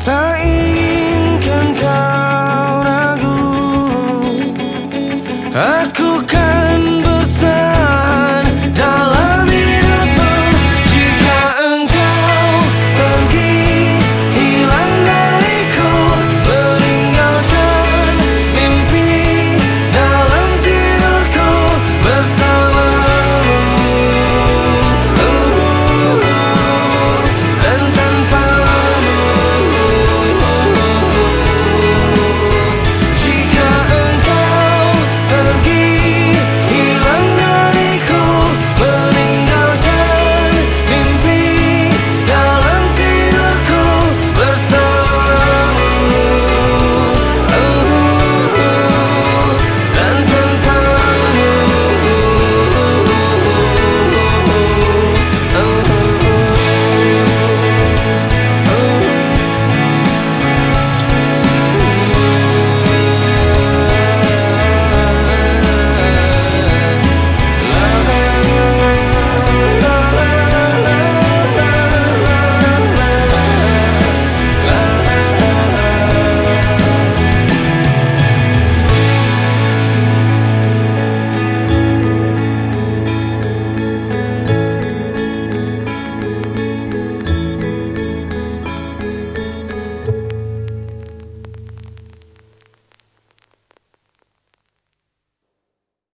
tak inginkan kau ragu. Aku kan